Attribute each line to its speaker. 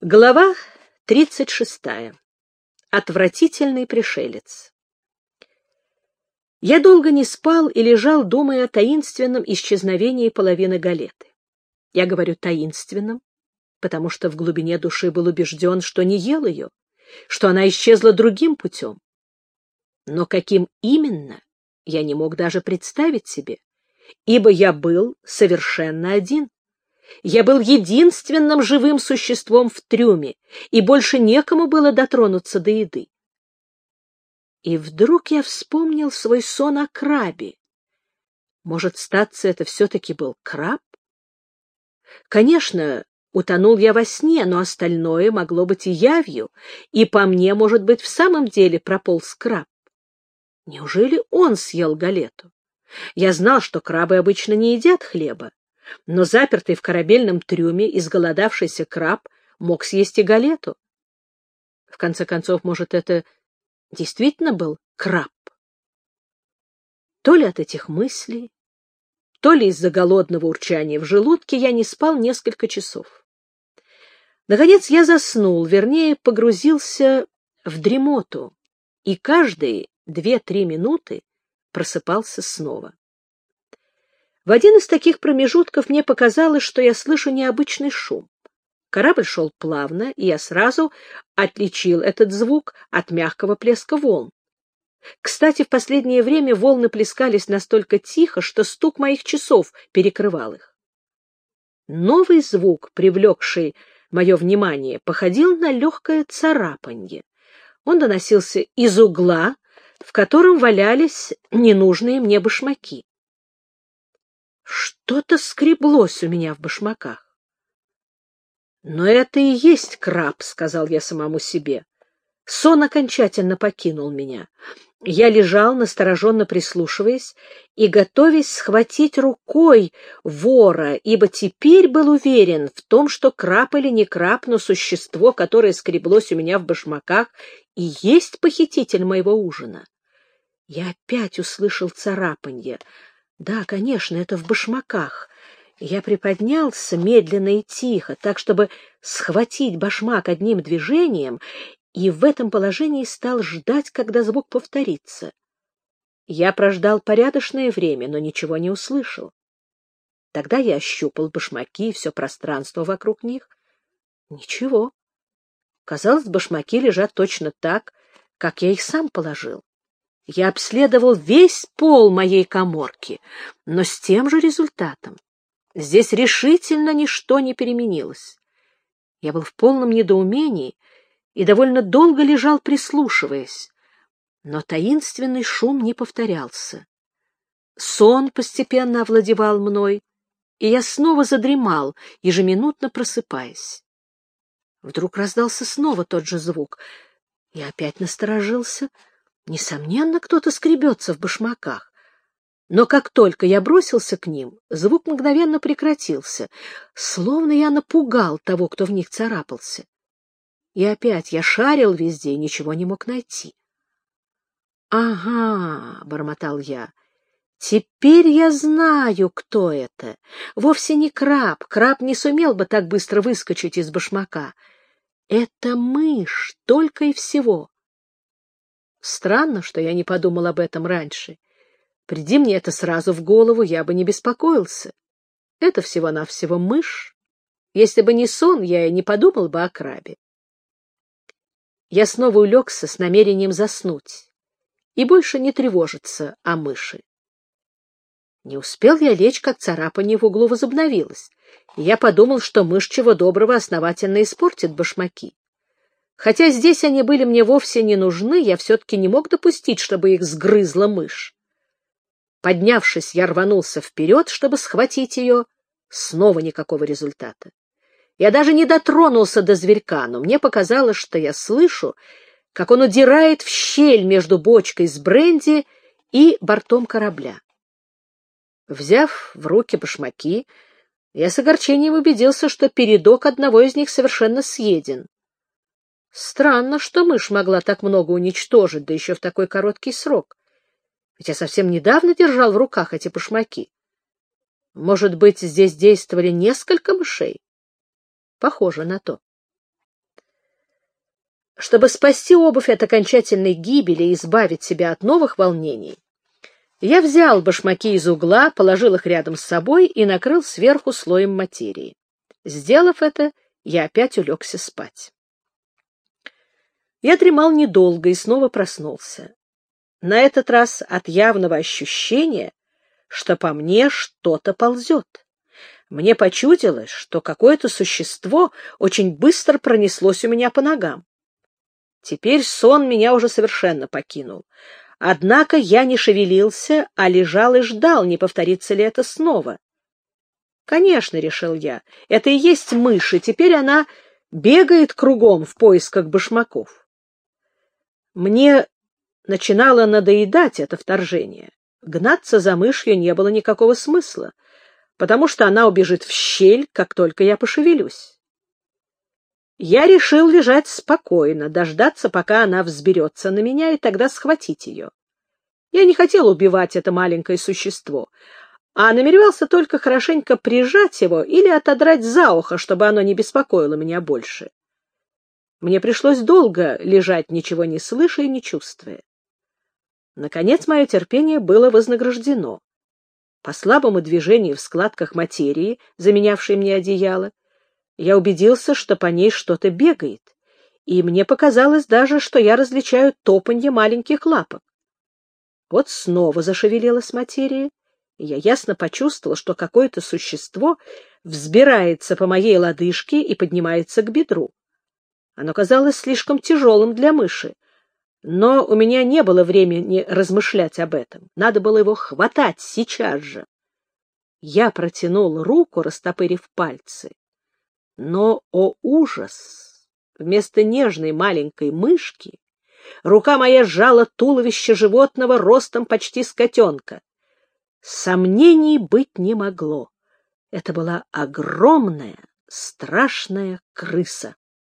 Speaker 1: Глава 36. Отвратительный пришелец. Я долго не спал и лежал, думая о таинственном исчезновении половины галеты. Я говорю таинственном, потому что в глубине души был убежден, что не ел ее, что она исчезла другим путем. Но каким именно, я не мог даже представить себе, ибо я был совершенно один. Я был единственным живым существом в трюме, и больше некому было дотронуться до еды. И вдруг я вспомнил свой сон о крабе. Может, статься это все-таки был краб? Конечно, утонул я во сне, но остальное могло быть и явью, и по мне, может быть, в самом деле прополз краб. Неужели он съел галету? Я знал, что крабы обычно не едят хлеба, но запертый в корабельном трюме изголодавшийся краб мог съесть и галету. В конце концов, может, это действительно был краб? То ли от этих мыслей, то ли из-за голодного урчания в желудке я не спал несколько часов. Наконец я заснул, вернее, погрузился в дремоту, и каждые две-три минуты просыпался снова. В один из таких промежутков мне показалось, что я слышу необычный шум. Корабль шел плавно, и я сразу отличил этот звук от мягкого плеска волн. Кстати, в последнее время волны плескались настолько тихо, что стук моих часов перекрывал их. Новый звук, привлекший мое внимание, походил на легкое царапанье. Он доносился из угла, в котором валялись ненужные мне башмаки. Что-то скреблось у меня в башмаках. «Но это и есть краб», — сказал я самому себе. Сон окончательно покинул меня. Я лежал, настороженно прислушиваясь и готовясь схватить рукой вора, ибо теперь был уверен в том, что краб или не краб, но существо, которое скреблось у меня в башмаках, и есть похититель моего ужина. Я опять услышал царапанье — да, конечно, это в башмаках. Я приподнялся медленно и тихо, так, чтобы схватить башмак одним движением, и в этом положении стал ждать, когда звук повторится. Я прождал порядочное время, но ничего не услышал. Тогда я ощупал башмаки и все пространство вокруг них. Ничего. Казалось, башмаки лежат точно так, как я их сам положил. Я обследовал весь пол моей коморки, но с тем же результатом. Здесь решительно ничто не переменилось. Я был в полном недоумении и довольно долго лежал, прислушиваясь, но таинственный шум не повторялся. Сон постепенно овладевал мной, и я снова задремал, ежеминутно просыпаясь. Вдруг раздался снова тот же звук. Я опять насторожился — Несомненно, кто-то скребется в башмаках. Но как только я бросился к ним, звук мгновенно прекратился, словно я напугал того, кто в них царапался. И опять я шарил везде и ничего не мог найти. — Ага, — бормотал я, — теперь я знаю, кто это. Вовсе не краб, краб не сумел бы так быстро выскочить из башмака. Это мышь, только и всего. Странно, что я не подумал об этом раньше. Приди мне это сразу в голову, я бы не беспокоился. Это всего-навсего мышь. Если бы не сон, я и не подумал бы о крабе. Я снова улегся с намерением заснуть и больше не тревожиться о мыши. Не успел я лечь, как царапание в углу возобновилось, и я подумал, что мышь чего доброго основательно испортит башмаки. Хотя здесь они были мне вовсе не нужны, я все-таки не мог допустить, чтобы их сгрызла мышь. Поднявшись, я рванулся вперед, чтобы схватить ее. Снова никакого результата. Я даже не дотронулся до зверька, но мне показалось, что я слышу, как он удирает в щель между бочкой с бренди и бортом корабля. Взяв в руки башмаки, я с огорчением убедился, что передок одного из них совершенно съеден. Странно, что мышь могла так много уничтожить, да еще в такой короткий срок. Ведь я совсем недавно держал в руках эти башмаки. Может быть, здесь действовали несколько мышей? Похоже на то. Чтобы спасти обувь от окончательной гибели и избавить себя от новых волнений, я взял башмаки из угла, положил их рядом с собой и накрыл сверху слоем материи. Сделав это, я опять улегся спать. Я дремал недолго и снова проснулся. На этот раз от явного ощущения, что по мне что-то ползет. Мне почудилось, что какое-то существо очень быстро пронеслось у меня по ногам. Теперь сон меня уже совершенно покинул. Однако я не шевелился, а лежал и ждал, не повторится ли это снова. Конечно, решил я, это и есть мышь, и теперь она бегает кругом в поисках башмаков. Мне начинало надоедать это вторжение. Гнаться за мышью не было никакого смысла, потому что она убежит в щель, как только я пошевелюсь. Я решил лежать спокойно, дождаться, пока она взберется на меня, и тогда схватить ее. Я не хотел убивать это маленькое существо, а намеревался только хорошенько прижать его или отодрать за ухо, чтобы оно не беспокоило меня больше. Мне пришлось долго лежать, ничего не слыша и не чувствуя. Наконец мое терпение было вознаграждено. По слабому движению в складках материи, заменявшей мне одеяло, я убедился, что по ней что-то бегает, и мне показалось даже, что я различаю топанье маленьких лапок. Вот снова зашевелилась материя, и я ясно почувствовал, что какое-то существо взбирается по моей лодыжке и поднимается к бедру. Оно казалось слишком тяжелым для мыши, но у меня не было времени размышлять об этом. Надо было его хватать сейчас же. Я протянул руку, растопырив пальцы. Но, о ужас! Вместо нежной маленькой мышки рука моя сжала туловище животного ростом почти с котенка. Сомнений быть не могло. Это была огромная, страшная крыса.